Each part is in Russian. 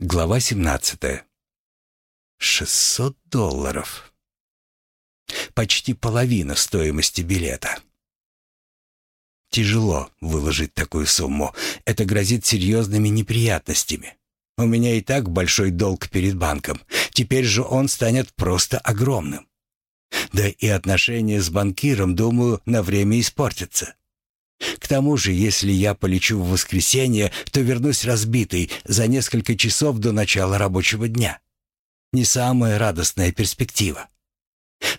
Глава 17. 600 долларов. Почти половина стоимости билета. Тяжело выложить такую сумму. Это грозит серьезными неприятностями. У меня и так большой долг перед банком. Теперь же он станет просто огромным. Да и отношения с банкиром, думаю, на время испортятся. К тому же, если я полечу в воскресенье, то вернусь разбитый за несколько часов до начала рабочего дня. Не самая радостная перспектива.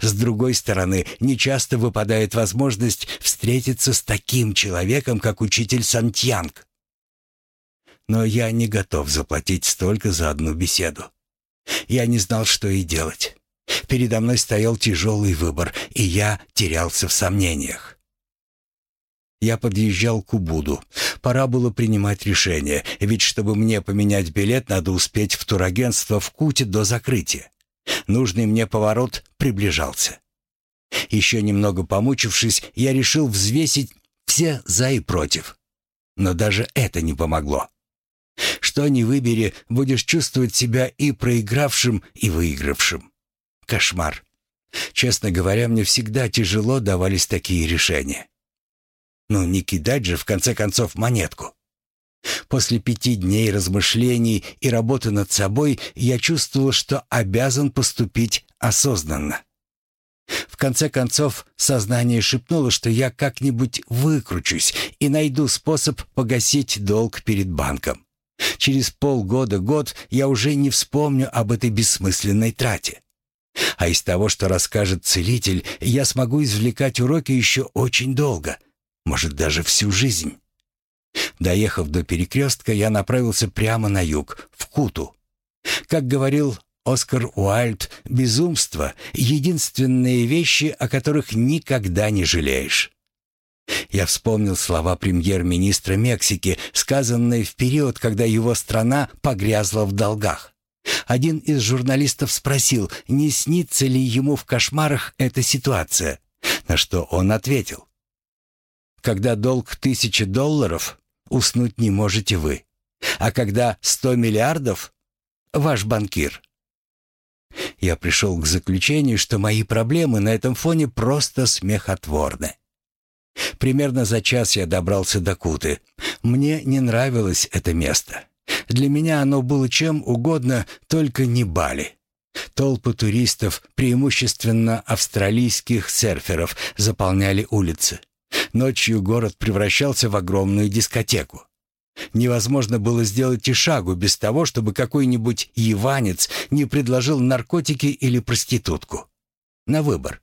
С другой стороны, нечасто выпадает возможность встретиться с таким человеком, как учитель Сантьянг. Но я не готов заплатить столько за одну беседу. Я не знал, что и делать. Передо мной стоял тяжелый выбор, и я терялся в сомнениях. Я подъезжал к Убуду. Пора было принимать решение, ведь чтобы мне поменять билет, надо успеть в турагентство в Куте до закрытия. Нужный мне поворот приближался. Еще немного помучившись, я решил взвесить все «за» и «против». Но даже это не помогло. Что ни выбери, будешь чувствовать себя и проигравшим, и выигравшим. Кошмар. Честно говоря, мне всегда тяжело давались такие решения. Ну, не кидать же, в конце концов, монетку. После пяти дней размышлений и работы над собой я чувствовал, что обязан поступить осознанно. В конце концов, сознание шепнуло, что я как-нибудь выкручусь и найду способ погасить долг перед банком. Через полгода-год я уже не вспомню об этой бессмысленной трате. А из того, что расскажет целитель, я смогу извлекать уроки еще очень долго, может, даже всю жизнь. Доехав до перекрестка, я направился прямо на юг, в Куту. Как говорил Оскар Уайльд, безумство — единственные вещи, о которых никогда не жалеешь. Я вспомнил слова премьер-министра Мексики, сказанные в период, когда его страна погрязла в долгах. Один из журналистов спросил, не снится ли ему в кошмарах эта ситуация, на что он ответил, когда долг тысячи долларов, уснуть не можете вы. А когда сто миллиардов — ваш банкир. Я пришел к заключению, что мои проблемы на этом фоне просто смехотворны. Примерно за час я добрался до Куты. Мне не нравилось это место. Для меня оно было чем угодно, только не Бали. Толпы туристов, преимущественно австралийских серферов, заполняли улицы. Ночью город превращался в огромную дискотеку. Невозможно было сделать и шагу без того, чтобы какой-нибудь яванец не предложил наркотики или проститутку. На выбор.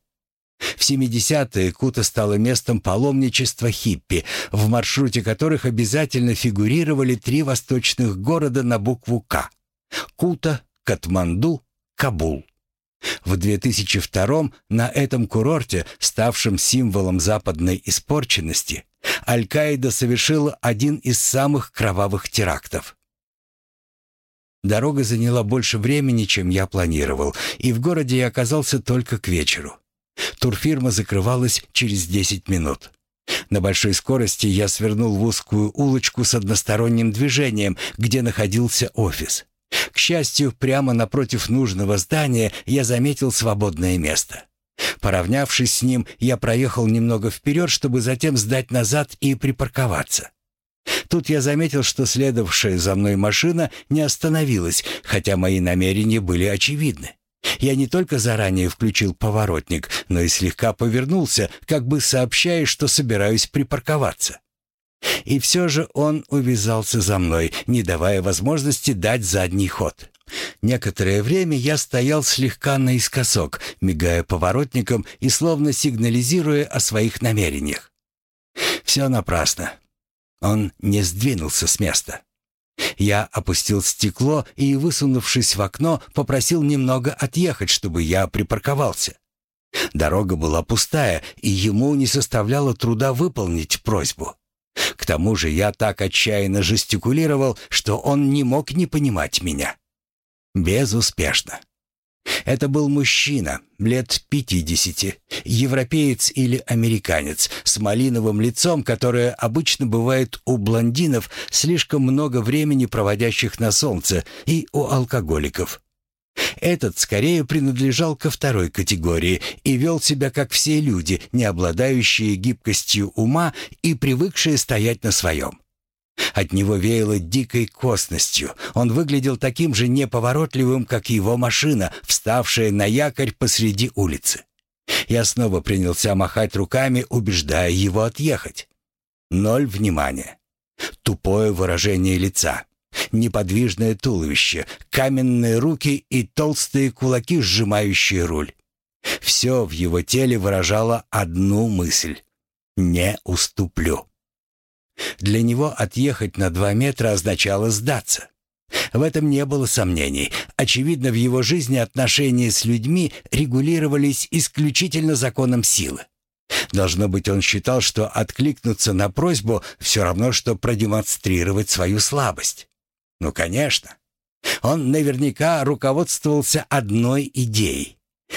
В 70-е Кута стала местом паломничества хиппи, в маршруте которых обязательно фигурировали три восточных города на букву «К» — Кута, Катманду, Кабул. В 2002 на этом курорте, ставшем символом западной испорченности, Аль-Каида совершила один из самых кровавых терактов. Дорога заняла больше времени, чем я планировал, и в городе я оказался только к вечеру. Турфирма закрывалась через 10 минут. На большой скорости я свернул в узкую улочку с односторонним движением, где находился офис. К счастью, прямо напротив нужного здания я заметил свободное место. Поравнявшись с ним, я проехал немного вперед, чтобы затем сдать назад и припарковаться. Тут я заметил, что следовавшая за мной машина не остановилась, хотя мои намерения были очевидны. Я не только заранее включил поворотник, но и слегка повернулся, как бы сообщая, что собираюсь припарковаться. И все же он увязался за мной, не давая возможности дать задний ход. Некоторое время я стоял слегка наискосок, мигая поворотником и словно сигнализируя о своих намерениях. Все напрасно. Он не сдвинулся с места. Я опустил стекло и, высунувшись в окно, попросил немного отъехать, чтобы я припарковался. Дорога была пустая, и ему не составляло труда выполнить просьбу. К тому же я так отчаянно жестикулировал, что он не мог не понимать меня. Безуспешно. Это был мужчина, лет пятидесяти, европеец или американец, с малиновым лицом, которое обычно бывает у блондинов, слишком много времени проводящих на солнце, и у алкоголиков. Этот скорее принадлежал ко второй категории и вел себя как все люди, не обладающие гибкостью ума и привыкшие стоять на своем. От него веяло дикой косностью. Он выглядел таким же неповоротливым, как его машина, вставшая на якорь посреди улицы. Я снова принялся махать руками, убеждая его отъехать. Ноль внимания. Тупое выражение лица. Неподвижное туловище, каменные руки и толстые кулаки, сжимающие руль. Все в его теле выражало одну мысль — «не уступлю». Для него отъехать на два метра означало сдаться. В этом не было сомнений. Очевидно, в его жизни отношения с людьми регулировались исключительно законом силы. Должно быть, он считал, что откликнуться на просьбу все равно, что продемонстрировать свою слабость. Ну, конечно. Он наверняка руководствовался одной идеей.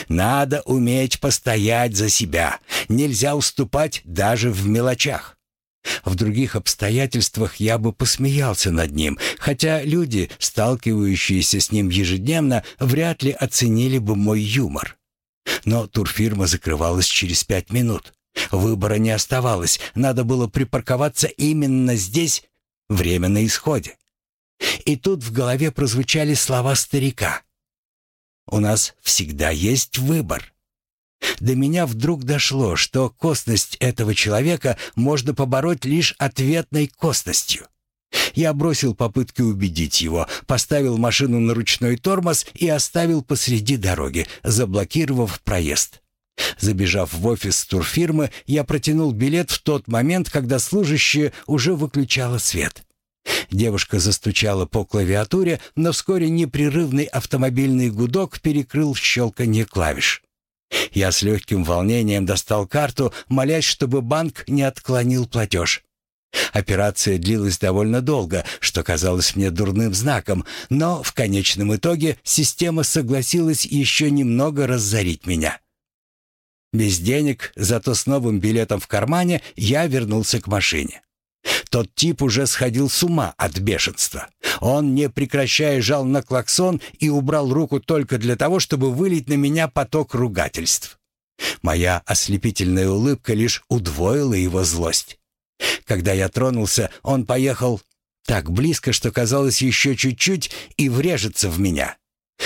Надо уметь постоять за себя. Нельзя уступать даже в мелочах. В других обстоятельствах я бы посмеялся над ним, хотя люди, сталкивающиеся с ним ежедневно, вряд ли оценили бы мой юмор. Но турфирма закрывалась через пять минут. Выбора не оставалось, надо было припарковаться именно здесь, время на исходе. И тут в голове прозвучали слова старика. «У нас всегда есть выбор». До меня вдруг дошло, что костность этого человека можно побороть лишь ответной костностью. Я бросил попытки убедить его, поставил машину на ручной тормоз и оставил посреди дороги, заблокировав проезд. Забежав в офис турфирмы, я протянул билет в тот момент, когда служащая уже выключала свет. Девушка застучала по клавиатуре, но вскоре непрерывный автомобильный гудок перекрыл щелканье клавиш. Я с легким волнением достал карту, молясь, чтобы банк не отклонил платеж. Операция длилась довольно долго, что казалось мне дурным знаком, но в конечном итоге система согласилась еще немного разорить меня. Без денег, зато с новым билетом в кармане, я вернулся к машине. Тот тип уже сходил с ума от бешенства. Он, не прекращая, жал на клаксон и убрал руку только для того, чтобы вылить на меня поток ругательств. Моя ослепительная улыбка лишь удвоила его злость. Когда я тронулся, он поехал так близко, что казалось еще чуть-чуть и врежется в меня.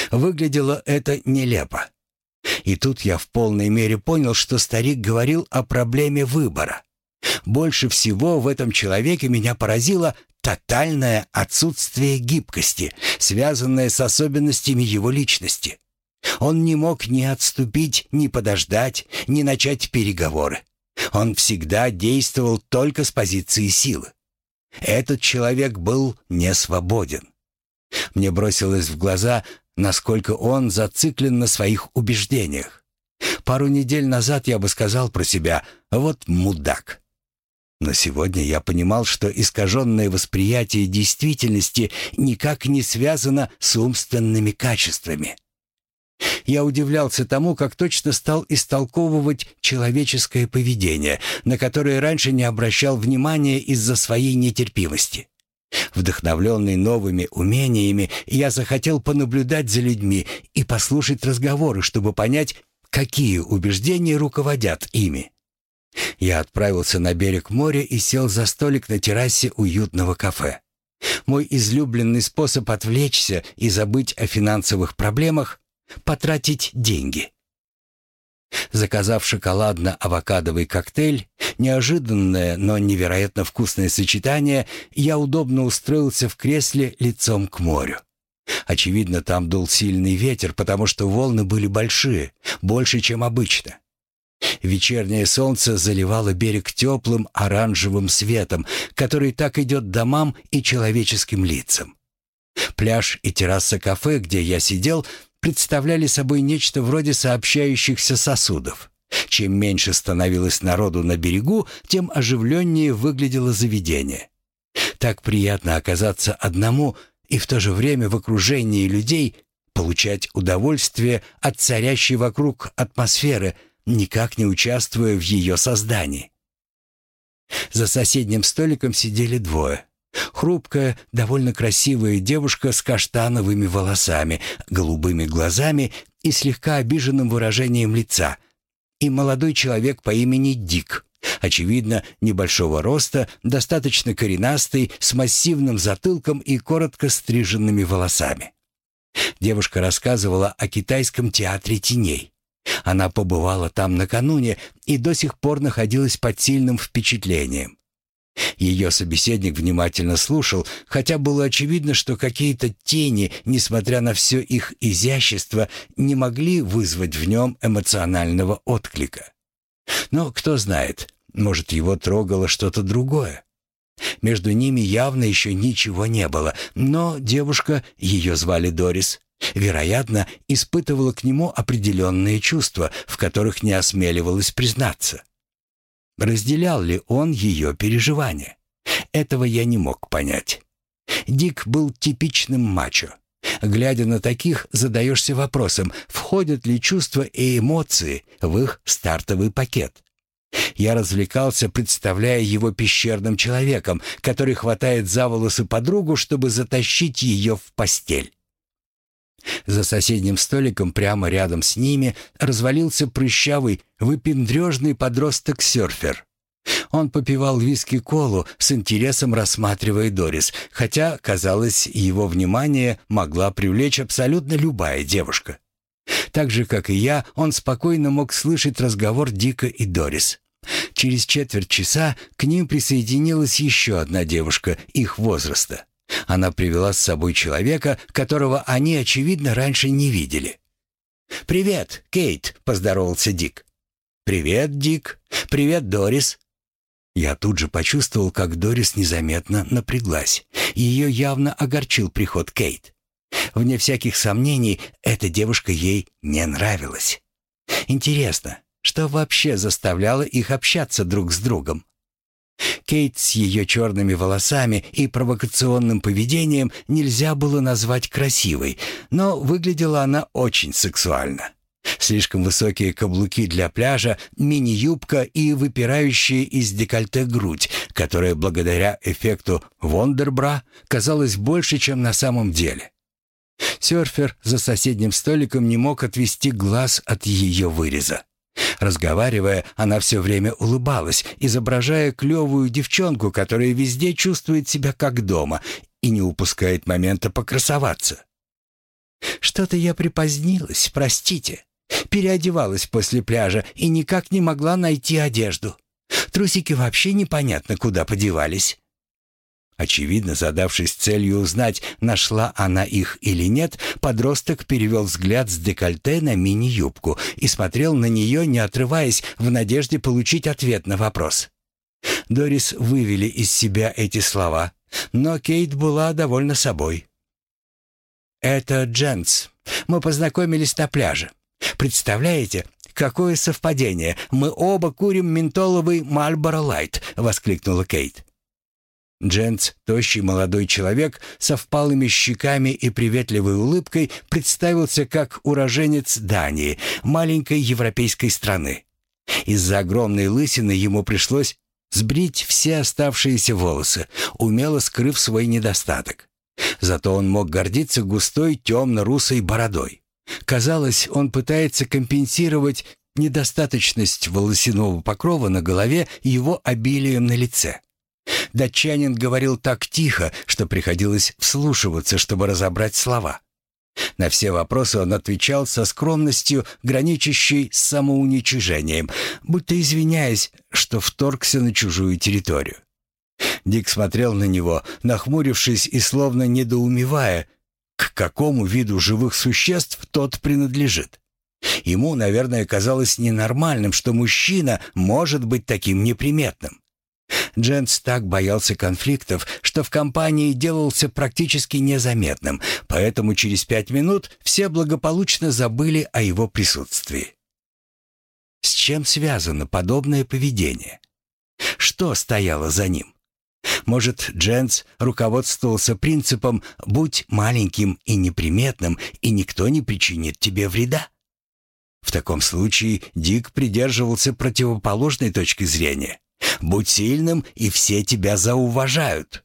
Выглядело это нелепо. И тут я в полной мере понял, что старик говорил о проблеме выбора. Больше всего в этом человеке меня поразило тотальное отсутствие гибкости, связанное с особенностями его личности. Он не мог ни отступить, ни подождать, ни начать переговоры. Он всегда действовал только с позиции силы. Этот человек был не свободен. Мне бросилось в глаза, насколько он зациклен на своих убеждениях. Пару недель назад я бы сказал про себя «вот мудак». Но сегодня я понимал, что искаженное восприятие действительности никак не связано с умственными качествами. Я удивлялся тому, как точно стал истолковывать человеческое поведение, на которое раньше не обращал внимания из-за своей нетерпимости. Вдохновленный новыми умениями, я захотел понаблюдать за людьми и послушать разговоры, чтобы понять, какие убеждения руководят ими. Я отправился на берег моря и сел за столик на террасе уютного кафе. Мой излюбленный способ отвлечься и забыть о финансовых проблемах — потратить деньги. Заказав шоколадно-авокадовый коктейль, неожиданное, но невероятно вкусное сочетание, я удобно устроился в кресле лицом к морю. Очевидно, там дул сильный ветер, потому что волны были большие, больше, чем обычно. Вечернее солнце заливало берег теплым оранжевым светом, который так идет домам и человеческим лицам. Пляж и терраса кафе, где я сидел, представляли собой нечто вроде сообщающихся сосудов. Чем меньше становилось народу на берегу, тем оживленнее выглядело заведение. Так приятно оказаться одному и в то же время в окружении людей, получать удовольствие от царящей вокруг атмосферы, никак не участвуя в ее создании. За соседним столиком сидели двое. Хрупкая, довольно красивая девушка с каштановыми волосами, голубыми глазами и слегка обиженным выражением лица, и молодой человек по имени Дик, очевидно, небольшого роста, достаточно коренастый, с массивным затылком и коротко стриженными волосами. Девушка рассказывала о китайском театре теней. Она побывала там накануне и до сих пор находилась под сильным впечатлением. Ее собеседник внимательно слушал, хотя было очевидно, что какие-то тени, несмотря на все их изящество, не могли вызвать в нем эмоционального отклика. Но кто знает, может, его трогало что-то другое. Между ними явно еще ничего не было, но девушка, ее звали Дорис, вероятно, испытывала к нему определенные чувства, в которых не осмеливалась признаться. Разделял ли он ее переживания? Этого я не мог понять. Дик был типичным мачо. Глядя на таких, задаешься вопросом, входят ли чувства и эмоции в их стартовый пакет. Я развлекался, представляя его пещерным человеком, который хватает за волосы подругу, чтобы затащить ее в постель. За соседним столиком прямо рядом с ними развалился прыщавый, выпендрежный подросток-серфер. Он попивал виски-колу, с интересом рассматривая Дорис, хотя, казалось, его внимание могла привлечь абсолютно любая девушка. Так же, как и я, он спокойно мог слышать разговор Дика и Дорис. Через четверть часа к ним присоединилась еще одна девушка их возраста. Она привела с собой человека, которого они, очевидно, раньше не видели. «Привет, Кейт», — поздоровался Дик. «Привет, Дик. Привет, Дорис». Я тут же почувствовал, как Дорис незаметно напряглась. Ее явно огорчил приход Кейт. Вне всяких сомнений, эта девушка ей не нравилась. Интересно, что вообще заставляло их общаться друг с другом? Кейт с ее черными волосами и провокационным поведением нельзя было назвать красивой, но выглядела она очень сексуально. Слишком высокие каблуки для пляжа, мини-юбка и выпирающая из декольте грудь, которая благодаря эффекту Вондербра казалась больше, чем на самом деле. Серфер за соседним столиком не мог отвести глаз от ее выреза. Разговаривая, она все время улыбалась, изображая клевую девчонку, которая везде чувствует себя как дома и не упускает момента покрасоваться. «Что-то я припозднилась, простите. Переодевалась после пляжа и никак не могла найти одежду. Трусики вообще непонятно куда подевались». Очевидно, задавшись целью узнать, нашла она их или нет, подросток перевел взгляд с декольте на мини-юбку и смотрел на нее, не отрываясь, в надежде получить ответ на вопрос. Дорис вывели из себя эти слова, но Кейт была довольна собой. «Это Дженс. Мы познакомились на пляже. Представляете, какое совпадение! Мы оба курим ментоловый Marlboro Light!» — воскликнула Кейт. Дженц, тощий молодой человек со впалыми щеками и приветливой улыбкой, представился как уроженец Дании, маленькой европейской страны. Из-за огромной лысины ему пришлось сбрить все оставшиеся волосы, умело скрыв свой недостаток. Зато он мог гордиться густой темно-русой бородой. Казалось, он пытается компенсировать недостаточность волосяного покрова на голове его обилием на лице. Датчанин говорил так тихо, что приходилось вслушиваться, чтобы разобрать слова. На все вопросы он отвечал со скромностью, граничащей с самоуничижением, будто извиняясь, что вторгся на чужую территорию. Дик смотрел на него, нахмурившись и словно недоумевая, к какому виду живых существ тот принадлежит. Ему, наверное, казалось ненормальным, что мужчина может быть таким неприметным. Дженс так боялся конфликтов, что в компании делался практически незаметным, поэтому через пять минут все благополучно забыли о его присутствии. С чем связано подобное поведение? Что стояло за ним? Может, Дженс руководствовался принципом «будь маленьким и неприметным, и никто не причинит тебе вреда». В таком случае Дик придерживался противоположной точки зрения. «Будь сильным, и все тебя зауважают».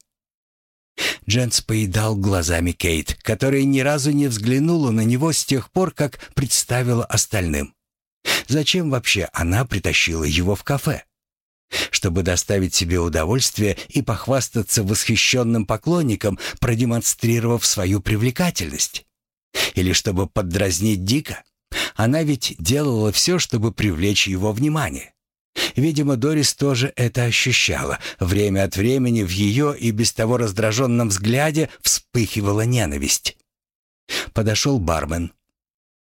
Дженс поедал глазами Кейт, которая ни разу не взглянула на него с тех пор, как представила остальным. Зачем вообще она притащила его в кафе? чтобы доставить себе удовольствие и похвастаться восхищенным поклонникам, продемонстрировав свою привлекательность? Или чтобы поддразнить Дика? Она ведь делала все, чтобы привлечь его внимание. Видимо, Дорис тоже это ощущала. Время от времени в ее и без того раздраженном взгляде вспыхивала ненависть. Подошел бармен.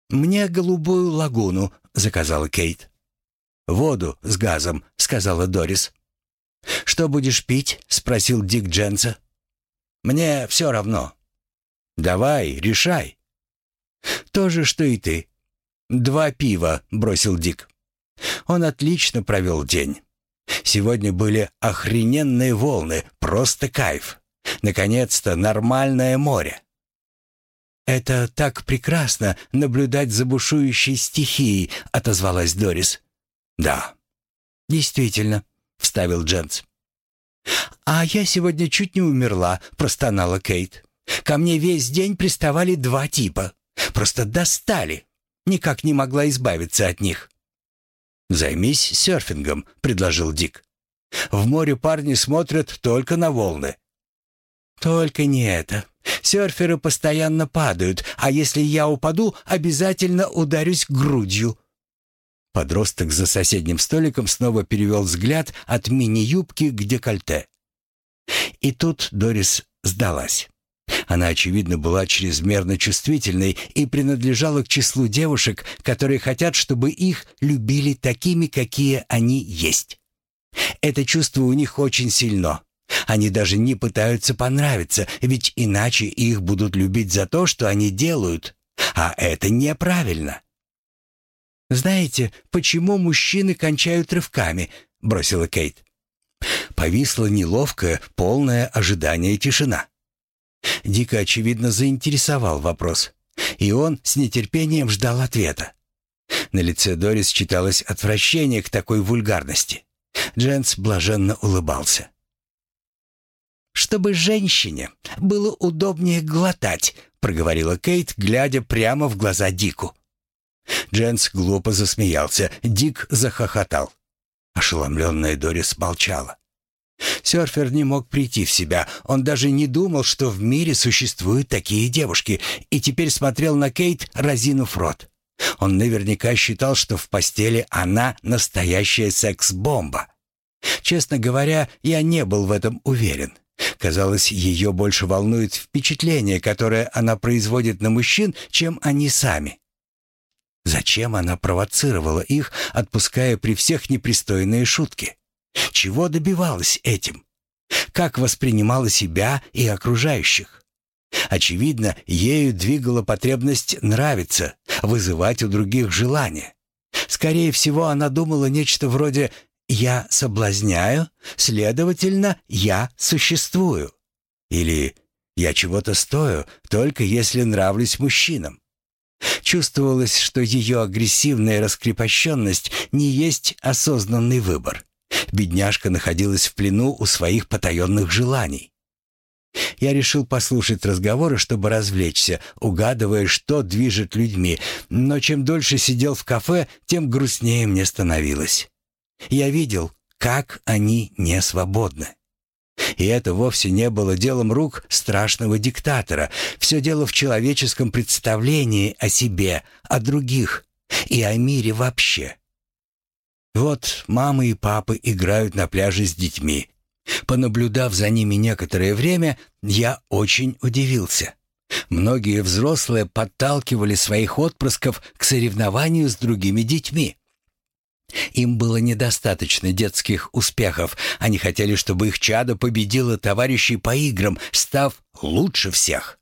«Мне голубую лагуну», — заказала Кейт. «Воду с газом», — сказала Дорис. «Что будешь пить?» — спросил Дик Дженса. «Мне все равно». «Давай, решай». «То же, что и ты». «Два пива», — бросил Дик. Он отлично провел день. Сегодня были охрененные волны, просто кайф. Наконец-то нормальное море. «Это так прекрасно наблюдать за бушующей стихией», — отозвалась Дорис. «Да». «Действительно», — вставил Дженс. «А я сегодня чуть не умерла», — простонала Кейт. «Ко мне весь день приставали два типа. Просто достали. Никак не могла избавиться от них». «Займись серфингом», — предложил Дик. «В море парни смотрят только на волны». «Только не это. Серферы постоянно падают, а если я упаду, обязательно ударюсь грудью», Подросток за соседним столиком снова перевел взгляд от мини-юбки к декольте. И тут Дорис сдалась. Она, очевидно, была чрезмерно чувствительной и принадлежала к числу девушек, которые хотят, чтобы их любили такими, какие они есть. Это чувство у них очень сильно. Они даже не пытаются понравиться, ведь иначе их будут любить за то, что они делают. А это неправильно. «Знаете, почему мужчины кончают рывками?» — бросила Кейт. Повисла неловкая, полное ожидание тишина. Дико, очевидно, заинтересовал вопрос, и он с нетерпением ждал ответа. На лице Дорис читалось отвращение к такой вульгарности. Дженс блаженно улыбался. «Чтобы женщине было удобнее глотать», — проговорила Кейт, глядя прямо в глаза Дику. Дженс глупо засмеялся, Дик захохотал. Ошеломленная Дорис молчала. Сёрфер не мог прийти в себя. Он даже не думал, что в мире существуют такие девушки, и теперь смотрел на Кейт, разинув рот. Он наверняка считал, что в постели она настоящая секс-бомба. Честно говоря, я не был в этом уверен. Казалось, ее больше волнует впечатление, которое она производит на мужчин, чем они сами. Зачем она провоцировала их, отпуская при всех непристойные шутки? Чего добивалась этим? Как воспринимала себя и окружающих? Очевидно, ею двигала потребность нравиться, вызывать у других желание. Скорее всего, она думала нечто вроде «я соблазняю, следовательно, я существую». Или «я чего-то стою, только если нравлюсь мужчинам». Чувствовалось, что ее агрессивная раскрепощенность не есть осознанный выбор. Бедняжка находилась в плену у своих потаенных желаний. Я решил послушать разговоры, чтобы развлечься, угадывая, что движет людьми, но чем дольше сидел в кафе, тем грустнее мне становилось. Я видел, как они не свободны. И это вовсе не было делом рук страшного диктатора. Все дело в человеческом представлении о себе, о других и о мире вообще. Вот мамы и папы играют на пляже с детьми. Понаблюдав за ними некоторое время, я очень удивился. Многие взрослые подталкивали своих отпрысков к соревнованию с другими детьми. Им было недостаточно детских успехов. Они хотели, чтобы их чадо победило товарищей по играм, став лучше всех.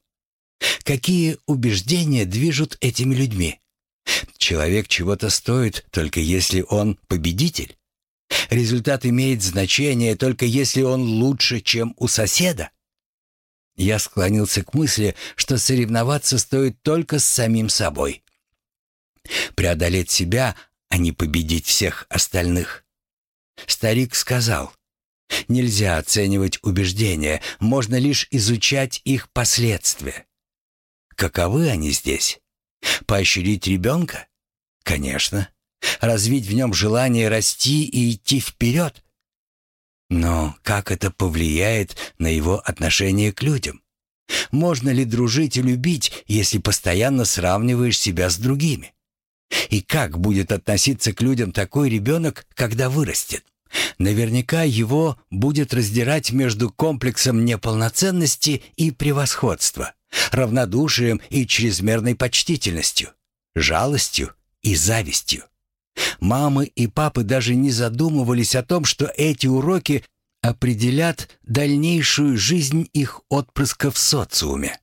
Какие убеждения движут этими людьми? Человек чего-то стоит, только если он победитель. Результат имеет значение только если он лучше, чем у соседа. Я склонился к мысли, что соревноваться стоит только с самим собой. Преодолеть себя, а не победить всех остальных. Старик сказал, нельзя оценивать убеждения, можно лишь изучать их последствия. Каковы они здесь? Поощрить ребенка? Конечно. Развить в нем желание расти и идти вперед? Но как это повлияет на его отношение к людям? Можно ли дружить и любить, если постоянно сравниваешь себя с другими? И как будет относиться к людям такой ребенок, когда вырастет? Наверняка его будет раздирать между комплексом неполноценности и превосходства, равнодушием и чрезмерной почтительностью, жалостью и завистью. Мамы и папы даже не задумывались о том, что эти уроки определят дальнейшую жизнь их отпрысков в социуме.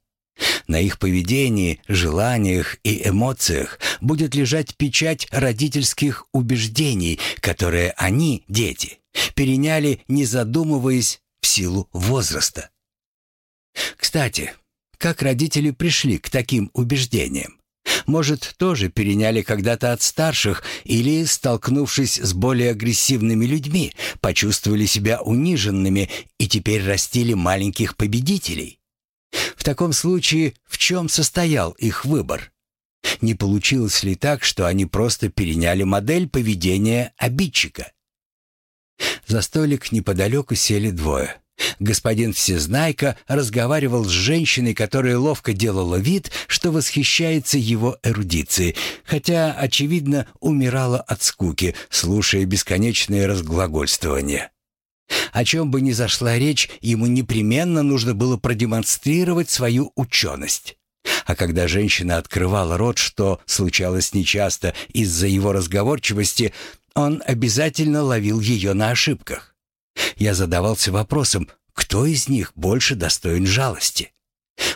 На их поведении, желаниях и эмоциях будет лежать печать родительских убеждений, которые они, дети, переняли, не задумываясь, в силу возраста. Кстати, как родители пришли к таким убеждениям? Может, тоже переняли когда-то от старших или, столкнувшись с более агрессивными людьми, почувствовали себя униженными и теперь растили маленьких победителей? В таком случае в чем состоял их выбор? Не получилось ли так, что они просто переняли модель поведения обидчика? За столик неподалеку сели двое. Господин Всезнайка разговаривал с женщиной, которая ловко делала вид, что восхищается его эрудицией, хотя, очевидно, умирала от скуки, слушая бесконечные разглагольствования. О чем бы ни зашла речь, ему непременно нужно было продемонстрировать свою ученость. А когда женщина открывала рот, что случалось нечасто из-за его разговорчивости, он обязательно ловил ее на ошибках. Я задавался вопросом, кто из них больше достоин жалости?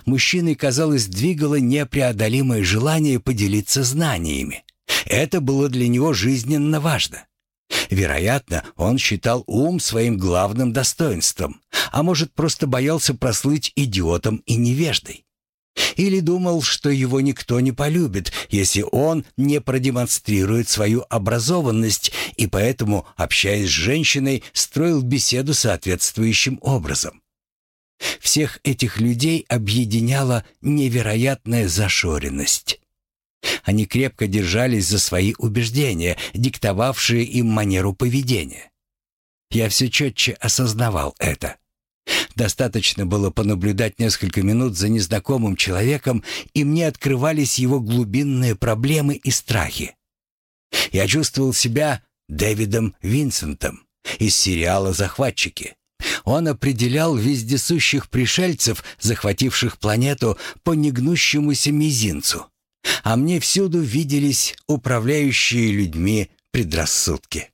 Мужчиной, казалось, двигало непреодолимое желание поделиться знаниями. Это было для него жизненно важно. Вероятно, он считал ум своим главным достоинством, а может, просто боялся прослыть идиотом и невеждой. Или думал, что его никто не полюбит, если он не продемонстрирует свою образованность, и поэтому, общаясь с женщиной, строил беседу соответствующим образом. Всех этих людей объединяла невероятная зашоренность. Они крепко держались за свои убеждения, диктовавшие им манеру поведения. Я все четче осознавал это. Достаточно было понаблюдать несколько минут за незнакомым человеком, и мне открывались его глубинные проблемы и страхи. Я чувствовал себя Дэвидом Винсентом из сериала «Захватчики». Он определял вездесущих пришельцев, захвативших планету по негнущемуся мизинцу. А мне всюду виделись управляющие людьми предрассудки.